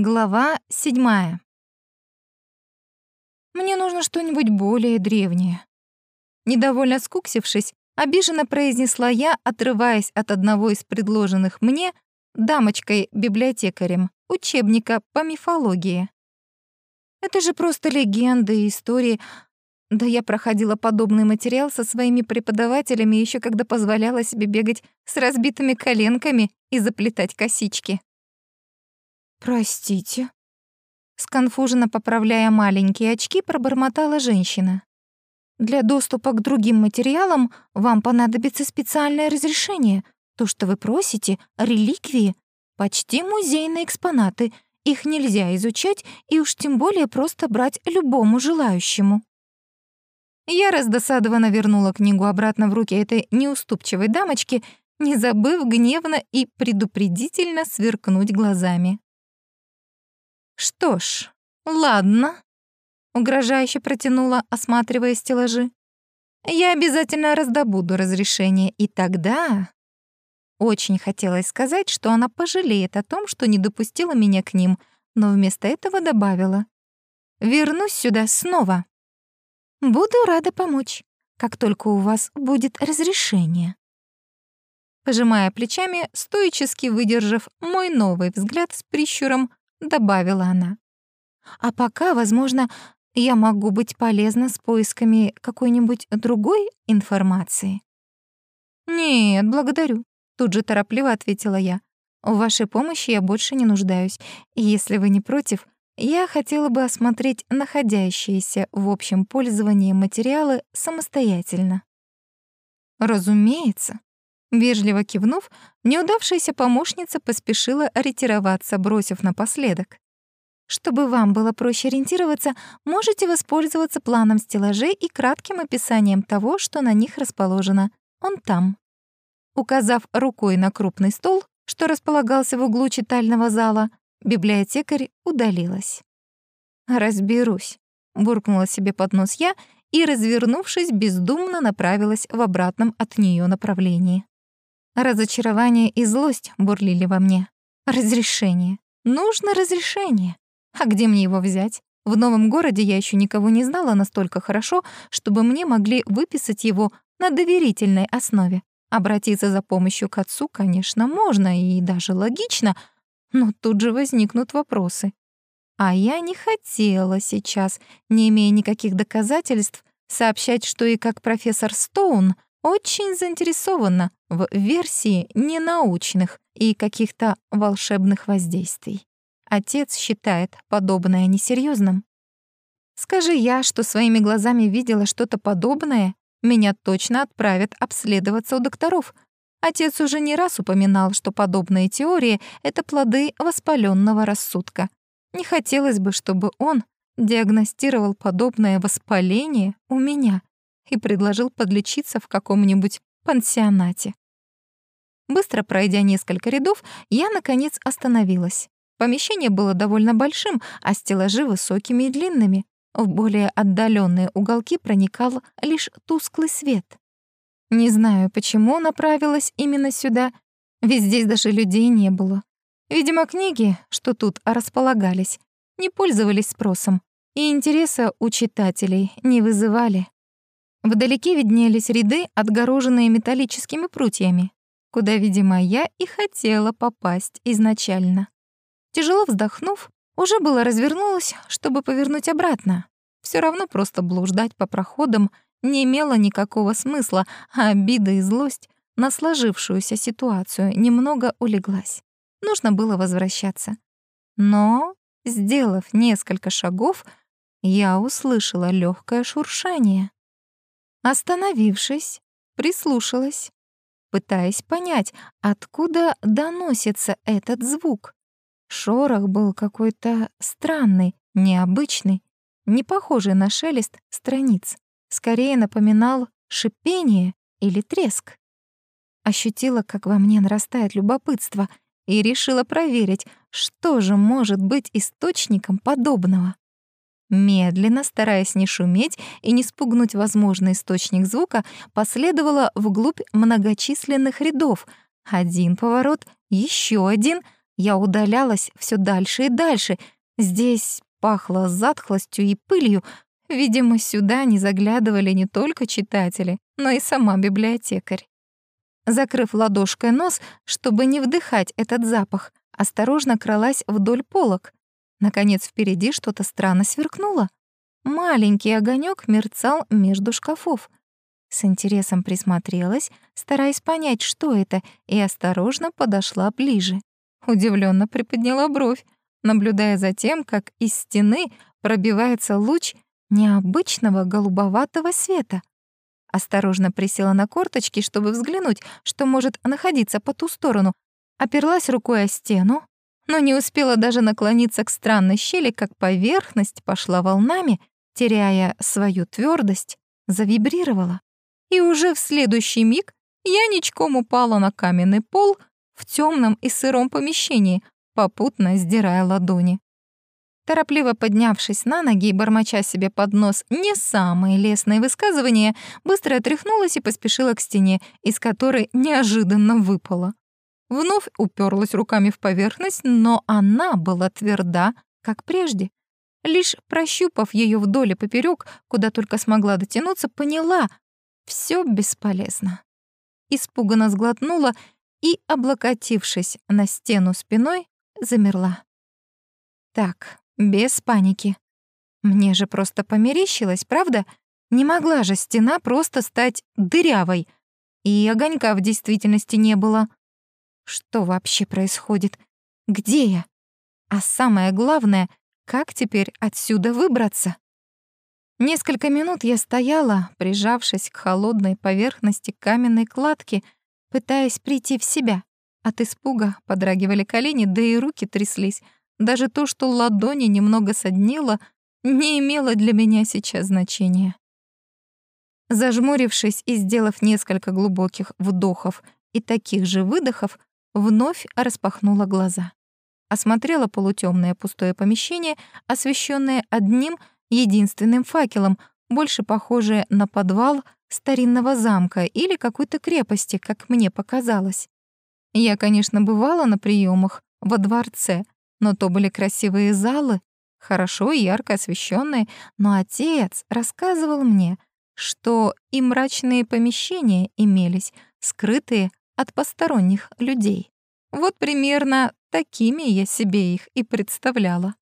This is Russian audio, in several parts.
Глава седьмая. Мне нужно что-нибудь более древнее. Недовольно скуксившись, обиженно произнесла я, отрываясь от одного из предложенных мне, дамочкой-библиотекарем, учебника по мифологии. Это же просто легенды и истории. Да я проходила подобный материал со своими преподавателями еще когда позволяла себе бегать с разбитыми коленками и заплетать косички. «Простите», — сконфуженно поправляя маленькие очки, пробормотала женщина. «Для доступа к другим материалам вам понадобится специальное разрешение. То, что вы просите, — реликвии, почти музейные экспонаты. Их нельзя изучать и уж тем более просто брать любому желающему». Я раздосадованно вернула книгу обратно в руки этой неуступчивой дамочки, не забыв гневно и предупредительно сверкнуть глазами. «Что ж, ладно», — угрожающе протянула, осматривая стеллажи. «Я обязательно раздобуду разрешение, и тогда...» Очень хотелось сказать, что она пожалеет о том, что не допустила меня к ним, но вместо этого добавила. «Вернусь сюда снова. Буду рада помочь, как только у вас будет разрешение». Пожимая плечами, стоически выдержав мой новый взгляд с прищуром, добавила она. А пока, возможно, я могу быть полезна с поисками какой-нибудь другой информации. Нет, благодарю, тут же торопливо ответила я. В вашей помощи я больше не нуждаюсь. И если вы не против, я хотела бы осмотреть находящиеся в общем пользовании материалы самостоятельно. Разумеется. Вежливо кивнув, неудавшаяся помощница поспешила ретироваться, бросив напоследок. Чтобы вам было проще ориентироваться, можете воспользоваться планом стеллажей и кратким описанием того, что на них расположено. Он там. Указав рукой на крупный стол, что располагался в углу читального зала, библиотекарь удалилась. «Разберусь», — буркнула себе под нос я и, развернувшись, бездумно направилась в обратном от нее направлении. Разочарование и злость бурлили во мне. Разрешение. Нужно разрешение. А где мне его взять? В новом городе я еще никого не знала настолько хорошо, чтобы мне могли выписать его на доверительной основе. Обратиться за помощью к отцу, конечно, можно и даже логично, но тут же возникнут вопросы. А я не хотела сейчас, не имея никаких доказательств, сообщать, что и как профессор Стоун — очень заинтересована в версии ненаучных и каких-то волшебных воздействий. Отец считает подобное несерьезным. Скажи я, что своими глазами видела что-то подобное, меня точно отправят обследоваться у докторов. Отец уже не раз упоминал, что подобные теории — это плоды воспаленного рассудка. Не хотелось бы, чтобы он диагностировал подобное воспаление у меня и предложил подлечиться в каком-нибудь пансионате. Быстро пройдя несколько рядов, я, наконец, остановилась. Помещение было довольно большим, а стеллажи высокими и длинными. В более отдаленные уголки проникал лишь тусклый свет. Не знаю, почему направилась именно сюда, ведь здесь даже людей не было. Видимо, книги, что тут располагались, не пользовались спросом и интереса у читателей не вызывали. Вдалеке виднелись ряды, отгороженные металлическими прутьями, куда, видимо, я и хотела попасть изначально. Тяжело вздохнув, уже было развернулась, чтобы повернуть обратно. Все равно просто блуждать по проходам не имело никакого смысла, а обида и злость на сложившуюся ситуацию немного улеглась. Нужно было возвращаться. Но, сделав несколько шагов, я услышала легкое шуршание. Остановившись, прислушалась, пытаясь понять, откуда доносится этот звук. Шорох был какой-то странный, необычный, не похожий на шелест страниц. Скорее напоминал шипение или треск. Ощутила, как во мне нарастает любопытство, и решила проверить, что же может быть источником подобного. Медленно, стараясь не шуметь и не спугнуть возможный источник звука, последовала вглубь многочисленных рядов. Один поворот, еще один, Я удалялась все дальше и дальше. Здесь пахло затхлостью и пылью. Видимо, сюда не заглядывали не только читатели, но и сама библиотекарь. Закрыв ладошкой нос, чтобы не вдыхать этот запах, осторожно кралась вдоль полок. Наконец впереди что-то странно сверкнуло. Маленький огонек мерцал между шкафов. С интересом присмотрелась, стараясь понять, что это, и осторожно подошла ближе. Удивленно приподняла бровь, наблюдая за тем, как из стены пробивается луч необычного голубоватого света. Осторожно присела на корточки, чтобы взглянуть, что может находиться по ту сторону. Оперлась рукой о стену, но не успела даже наклониться к странной щели, как поверхность пошла волнами, теряя свою твердость, завибрировала. И уже в следующий миг я ничком упала на каменный пол в темном и сыром помещении, попутно сдирая ладони. Торопливо поднявшись на ноги и бормоча себе под нос не самые лестные высказывания, быстро отряхнулась и поспешила к стене, из которой неожиданно выпала. Вновь уперлась руками в поверхность, но она была тверда, как прежде. Лишь прощупав ее вдоль и поперек, куда только смогла дотянуться, поняла — все бесполезно. Испуганно сглотнула и, облокотившись на стену спиной, замерла. Так, без паники. Мне же просто померещилось, правда? Не могла же стена просто стать дырявой. И огонька в действительности не было. Что вообще происходит? Где я? А самое главное, как теперь отсюда выбраться? Несколько минут я стояла, прижавшись к холодной поверхности каменной кладки, пытаясь прийти в себя. От испуга подрагивали колени, да и руки тряслись. Даже то, что ладони немного соднило, не имело для меня сейчас значения. Зажмурившись и сделав несколько глубоких вдохов и таких же выдохов, вновь распахнула глаза. Осмотрела полутемное пустое помещение, освещенное одним единственным факелом, больше похожее на подвал старинного замка или какой-то крепости, как мне показалось. Я, конечно, бывала на приемах во дворце, но то были красивые залы, хорошо и ярко освещенные, но отец рассказывал мне, что и мрачные помещения имелись, скрытые от посторонних людей. Вот примерно такими я себе их и представляла.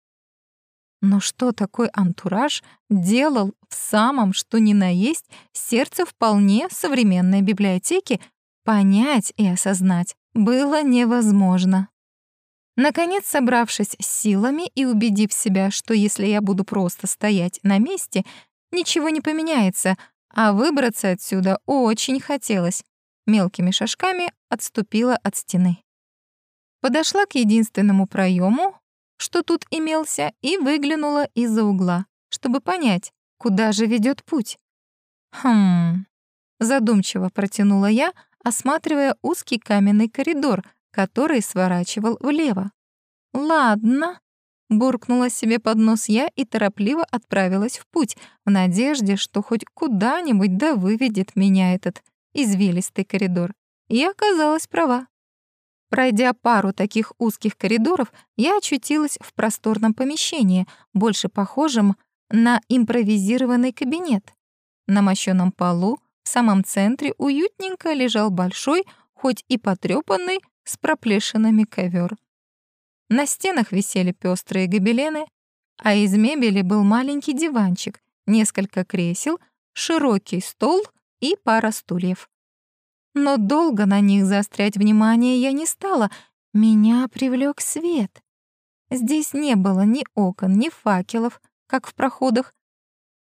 Но что такой антураж делал в самом что ни на есть сердце вполне современной библиотеки, понять и осознать было невозможно. Наконец, собравшись силами и убедив себя, что если я буду просто стоять на месте, ничего не поменяется, а выбраться отсюда очень хотелось, мелкими шажками отступила от стены. Подошла к единственному проему, что тут имелся, и выглянула из-за угла, чтобы понять, куда же ведет путь. Хм. Задумчиво протянула я, осматривая узкий каменный коридор, который сворачивал влево. «Ладно», — буркнула себе под нос я и торопливо отправилась в путь, в надежде, что хоть куда-нибудь да выведет меня этот извилистый коридор. И оказалась права. Пройдя пару таких узких коридоров, я очутилась в просторном помещении, больше похожем на импровизированный кабинет. На мощёном полу в самом центре уютненько лежал большой, хоть и потрёпанный, с проплешинами ковер. На стенах висели пестрые гобелены, а из мебели был маленький диванчик, несколько кресел, широкий стол и пара стульев. Но долго на них заострять внимание я не стала, меня привлек свет. Здесь не было ни окон, ни факелов, как в проходах.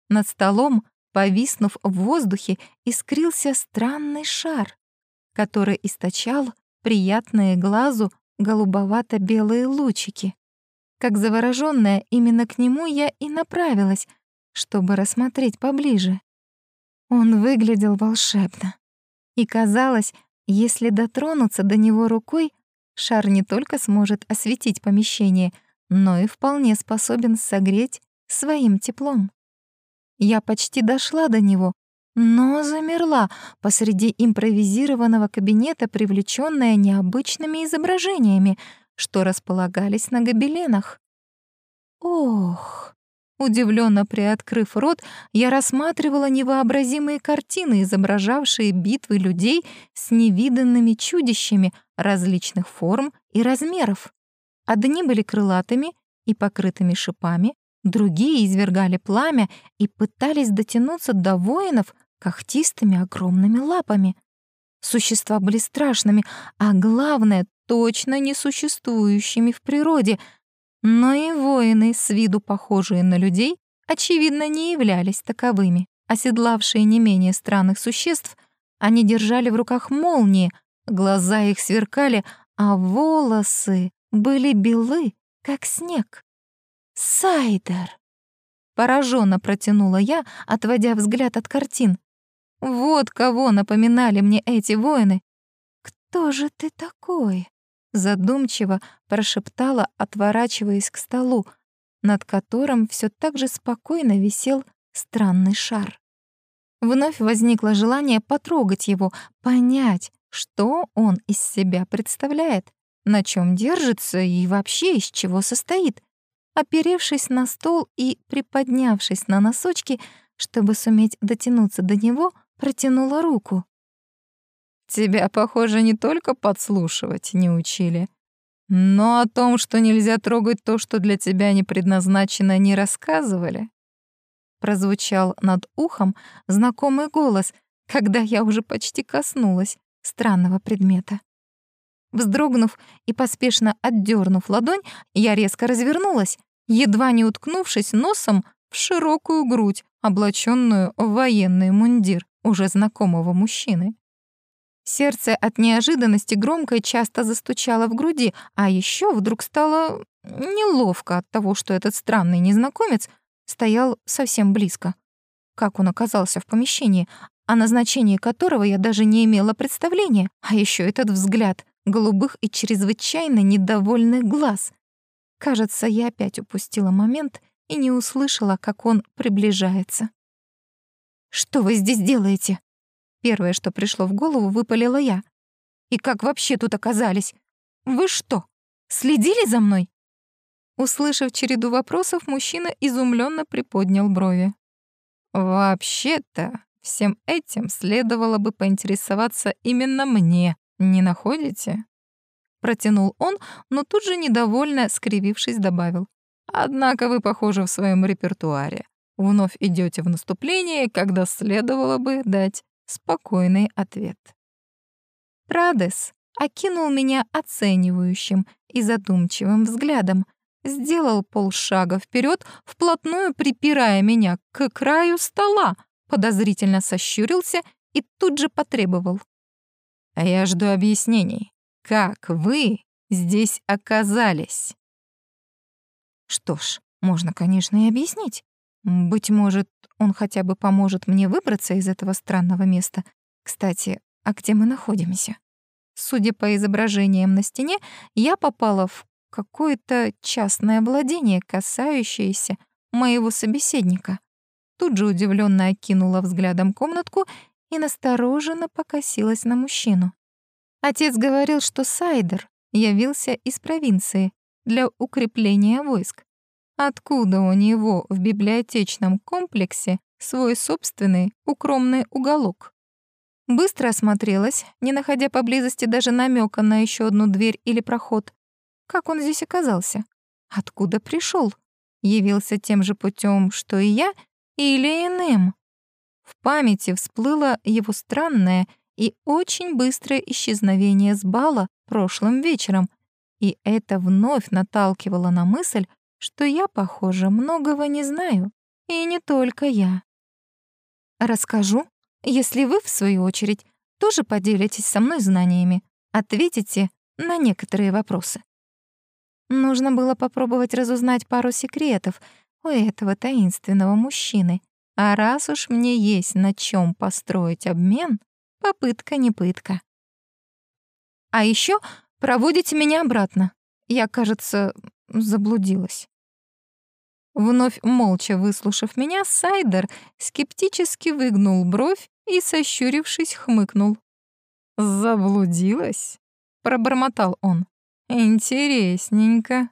Над столом повиснув в воздухе, искрился странный шар, который источал приятные глазу голубовато-белые лучики. Как заворожённая, именно к нему я и направилась, чтобы рассмотреть поближе. Он выглядел волшебно. И казалось, если дотронуться до него рукой, шар не только сможет осветить помещение, но и вполне способен согреть своим теплом. Я почти дошла до него, но замерла посреди импровизированного кабинета, привлечённая необычными изображениями. что располагались на гобеленах. Ох! Удивленно приоткрыв рот, я рассматривала невообразимые картины, изображавшие битвы людей с невиданными чудищами различных форм и размеров. Одни были крылатыми и покрытыми шипами, другие извергали пламя и пытались дотянуться до воинов когтистыми огромными лапами. Существа были страшными, а главное, точно несуществующими в природе — но и воины, с виду похожие на людей, очевидно, не являлись таковыми. Оседлавшие не менее странных существ, они держали в руках молнии, глаза их сверкали, а волосы были белы, как снег. «Сайдер!» Пораженно протянула я, отводя взгляд от картин. «Вот кого напоминали мне эти воины!» «Кто же ты такой?» Задумчиво прошептала, отворачиваясь к столу, над которым все так же спокойно висел странный шар. Вновь возникло желание потрогать его, понять, что он из себя представляет, на чем держится и вообще из чего состоит. Оперевшись на стол и приподнявшись на носочки, чтобы суметь дотянуться до него, протянула руку. Тебя, похоже, не только подслушивать не учили, но о том, что нельзя трогать то, что для тебя не предназначено, не рассказывали. Прозвучал над ухом знакомый голос, когда я уже почти коснулась странного предмета. Вздрогнув и поспешно отдернув ладонь, я резко развернулась, едва не уткнувшись носом в широкую грудь, облаченную в военный мундир уже знакомого мужчины. Сердце от неожиданности громко и часто застучало в груди, а еще вдруг стало неловко от того, что этот странный незнакомец стоял совсем близко. Как он оказался в помещении, о назначении которого я даже не имела представления, а еще этот взгляд голубых и чрезвычайно недовольных глаз. Кажется, я опять упустила момент и не услышала, как он приближается. «Что вы здесь делаете?» Первое, что пришло в голову, выпалила я. «И как вообще тут оказались? Вы что, следили за мной?» Услышав череду вопросов, мужчина изумленно приподнял брови. «Вообще-то, всем этим следовало бы поинтересоваться именно мне, не находите?» Протянул он, но тут же недовольно, скривившись, добавил. «Однако вы, похоже, в своем репертуаре. Вновь идете в наступление, когда следовало бы дать спокойный ответ. Прадес окинул меня оценивающим и задумчивым взглядом, сделал полшага вперед, вплотную припирая меня к краю стола, подозрительно сощурился и тут же потребовал. «А я жду объяснений. Как вы здесь оказались?» Что ж, можно, конечно, и объяснить. Быть может, он хотя бы поможет мне выбраться из этого странного места. Кстати, а где мы находимся? Судя по изображениям на стене, я попала в какое-то частное владение, касающееся моего собеседника. Тут же удивленно окинула взглядом комнатку и настороженно покосилась на мужчину. Отец говорил, что Сайдер явился из провинции для укрепления войск. Откуда у него в библиотечном комплексе свой собственный укромный уголок? Быстро осмотрелась, не находя поблизости даже намека на еще одну дверь или проход. Как он здесь оказался? Откуда пришел? Явился тем же путем, что и я, или иным? В памяти всплыло его странное и очень быстрое исчезновение с бала прошлым вечером, и это вновь наталкивало на мысль, что я, похоже, многого не знаю. И не только я. Расскажу, если вы, в свою очередь, тоже поделитесь со мной знаниями, ответите на некоторые вопросы. Нужно было попробовать разузнать пару секретов у этого таинственного мужчины. А раз уж мне есть на чем построить обмен, попытка не пытка. А еще проводите меня обратно. Я, кажется, заблудилась. Вновь молча выслушав меня, Сайдер скептически выгнул бровь и, сощурившись, хмыкнул. «Заблудилась?» — пробормотал он. Интересненько.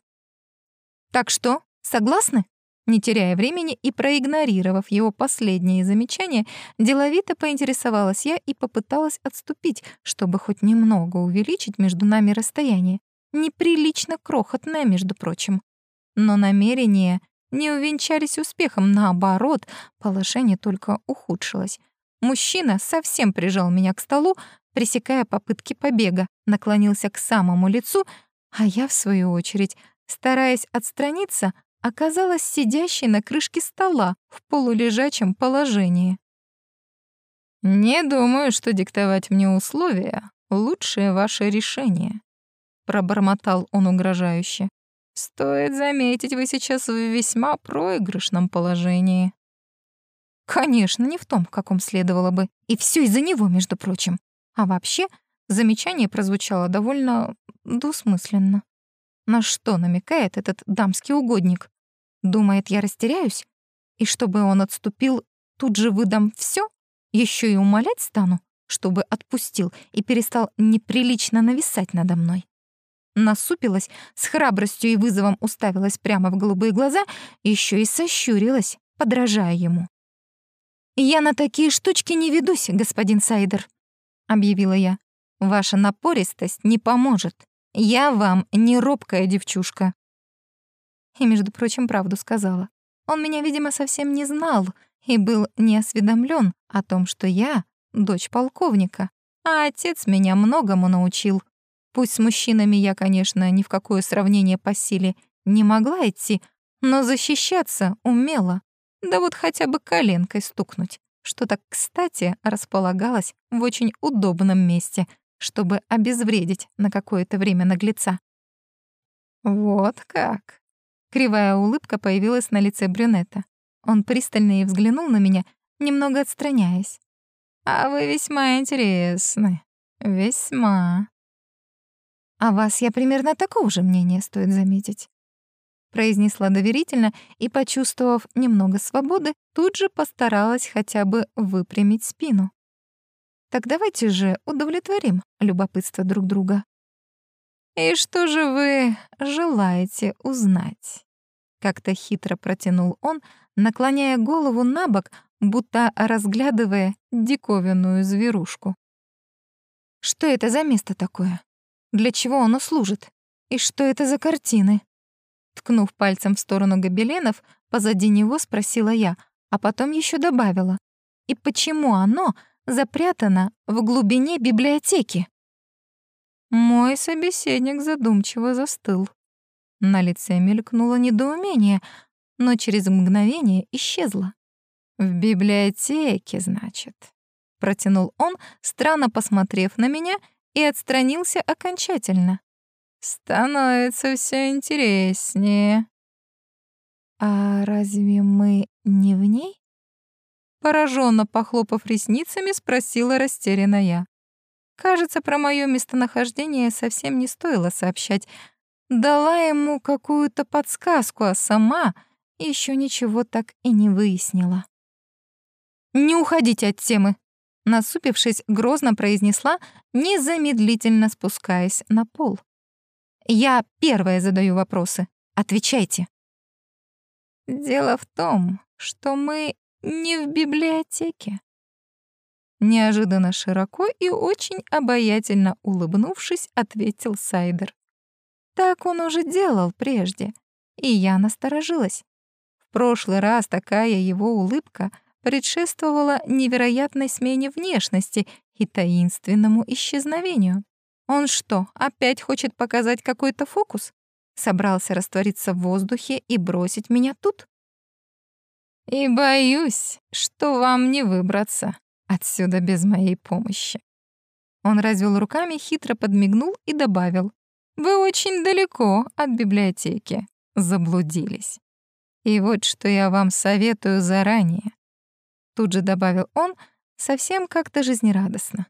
Так что, согласны? Не теряя времени и проигнорировав его последние замечания, деловито поинтересовалась я и попыталась отступить, чтобы хоть немного увеличить между нами расстояние. Неприлично крохотное, между прочим. Но намерения не увенчались успехом, наоборот, положение только ухудшилось. Мужчина совсем прижал меня к столу, пресекая попытки побега, наклонился к самому лицу, а я, в свою очередь, стараясь отстраниться, оказалась сидящей на крышке стола в полулежачем положении. «Не думаю, что диктовать мне условия — лучшее ваше решение», — пробормотал он угрожающе. «Стоит заметить, вы сейчас в весьма проигрышном положении». Конечно, не в том, в каком следовало бы. И все из-за него, между прочим. А вообще, замечание прозвучало довольно двусмысленно. На что намекает этот дамский угодник? Думает, я растеряюсь? И чтобы он отступил, тут же выдам все? Еще и умолять стану, чтобы отпустил и перестал неприлично нависать надо мной? Насупилась, с храбростью и вызовом уставилась прямо в голубые глаза, еще и сощурилась, подражая ему. «Я на такие штучки не ведусь, господин Сайдер», — объявила я. «Ваша напористость не поможет. Я вам не робкая девчушка». И, между прочим, правду сказала. Он меня, видимо, совсем не знал и был не осведомлен о том, что я — дочь полковника, а отец меня многому научил. Пусть с мужчинами я, конечно, ни в какое сравнение по силе не могла идти, но защищаться умела. Да вот хотя бы коленкой стукнуть, что так кстати располагалось в очень удобном месте, чтобы обезвредить на какое-то время наглеца. «Вот как!» Кривая улыбка появилась на лице брюнета. Он пристально и взглянул на меня, немного отстраняясь. «А вы весьма интересны. Весьма». «А вас я примерно такого же мнения, стоит заметить произнесла доверительно и, почувствовав немного свободы, тут же постаралась хотя бы выпрямить спину. Так давайте же удовлетворим любопытство друг друга. «И что же вы желаете узнать?» Как-то хитро протянул он, наклоняя голову на бок, будто разглядывая диковинную зверушку. «Что это за место такое? Для чего оно служит? И что это за картины?» Ткнув пальцем в сторону гобеленов, позади него спросила я, а потом еще добавила. «И почему оно запрятано в глубине библиотеки?» Мой собеседник задумчиво застыл. На лице мелькнуло недоумение, но через мгновение исчезло. «В библиотеке, значит», — протянул он, странно посмотрев на меня, и отстранился окончательно. Становится все интереснее. А разве мы не в ней? Пораженно похлопав ресницами, спросила растерянная. Кажется, про мое местонахождение совсем не стоило сообщать. Дала ему какую-то подсказку, а сама еще ничего так и не выяснила. «Не уходите от темы», — насупившись, грозно произнесла, незамедлительно спускаясь на пол. Я первая задаю вопросы. Отвечайте. Дело в том, что мы не в библиотеке. Неожиданно широко и очень обаятельно улыбнувшись, ответил Сайдер. Так он уже делал прежде, и я насторожилась. В прошлый раз такая его улыбка предшествовала невероятной смене внешности и таинственному исчезновению. Он что, опять хочет показать какой-то фокус? Собрался раствориться в воздухе и бросить меня тут? И боюсь, что вам не выбраться отсюда без моей помощи. Он развел руками, хитро подмигнул и добавил. «Вы очень далеко от библиотеки. Заблудились. И вот что я вам советую заранее». Тут же добавил он, совсем как-то жизнерадостно.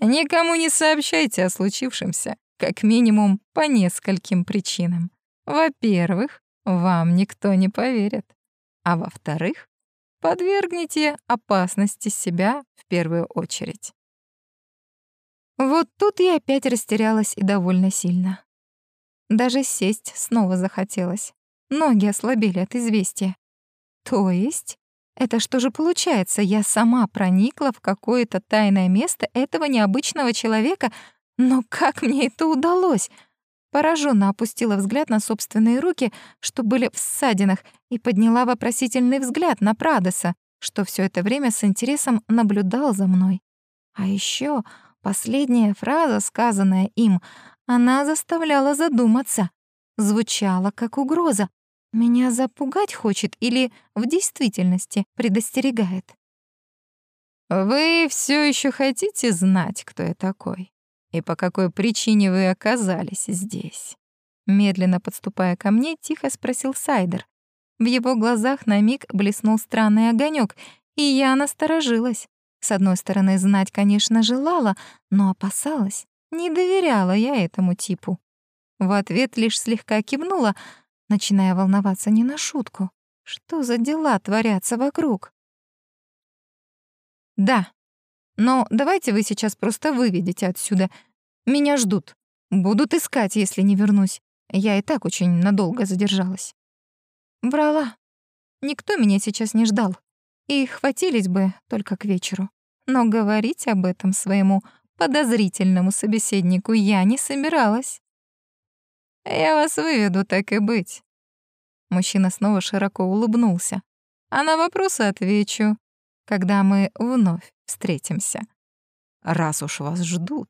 Никому не сообщайте о случившемся, как минимум по нескольким причинам. Во-первых, вам никто не поверит. А во-вторых, подвергните опасности себя в первую очередь. Вот тут я опять растерялась и довольно сильно. Даже сесть снова захотелось. Ноги ослабели от известия. То есть, это что же получается, я сама проникла в какое-то тайное место этого необычного человека, но как мне это удалось? Пораженно опустила взгляд на собственные руки, что были в ссадинах, и подняла вопросительный взгляд на Прадоса, что все это время с интересом наблюдал за мной. А еще последняя фраза, сказанная им, она заставляла задуматься. Звучала как угроза. Меня запугать хочет или в действительности предостерегает? «Вы все еще хотите знать, кто я такой? И по какой причине вы оказались здесь?» Медленно подступая ко мне, тихо спросил Сайдер. В его глазах на миг блеснул странный огонек, и я насторожилась. С одной стороны, знать, конечно, желала, но опасалась. Не доверяла я этому типу. В ответ лишь слегка кивнула, начиная волноваться не на шутку. Что за дела творятся вокруг? «Да, но давайте вы сейчас просто выведете отсюда. Меня ждут. Будут искать, если не вернусь. Я и так очень надолго задержалась». Врала. Никто меня сейчас не ждал. И хватились бы только к вечеру. Но говорить об этом своему подозрительному собеседнику я не собиралась. «Я вас выведу, так и быть». Мужчина снова широко улыбнулся. «А на вопросы отвечу, когда мы вновь встретимся. Раз уж вас ждут.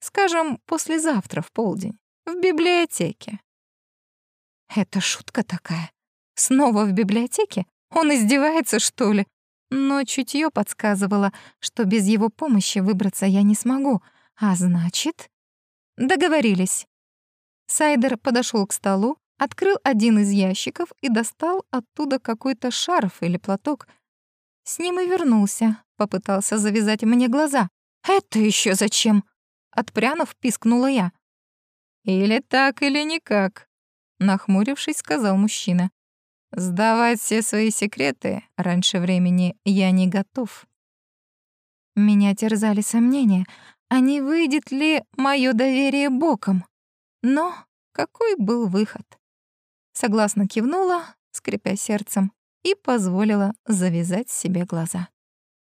Скажем, послезавтра в полдень, в библиотеке». «Это шутка такая? Снова в библиотеке? Он издевается, что ли? Но чутье подсказывало, что без его помощи выбраться я не смогу, а значит... Договорились. Сайдер подошел к столу, открыл один из ящиков и достал оттуда какой-то шарф или платок. С ним и вернулся, попытался завязать мне глаза. «Это еще зачем?» Отпрянув, пискнула я. «Или так, или никак», — нахмурившись, сказал мужчина. Сдавать все свои секреты раньше времени я не готов. Меня терзали сомнения, а не выйдет ли мое доверие боком. Но какой был выход? Согласно кивнула, скрипя сердцем, и позволила завязать себе глаза.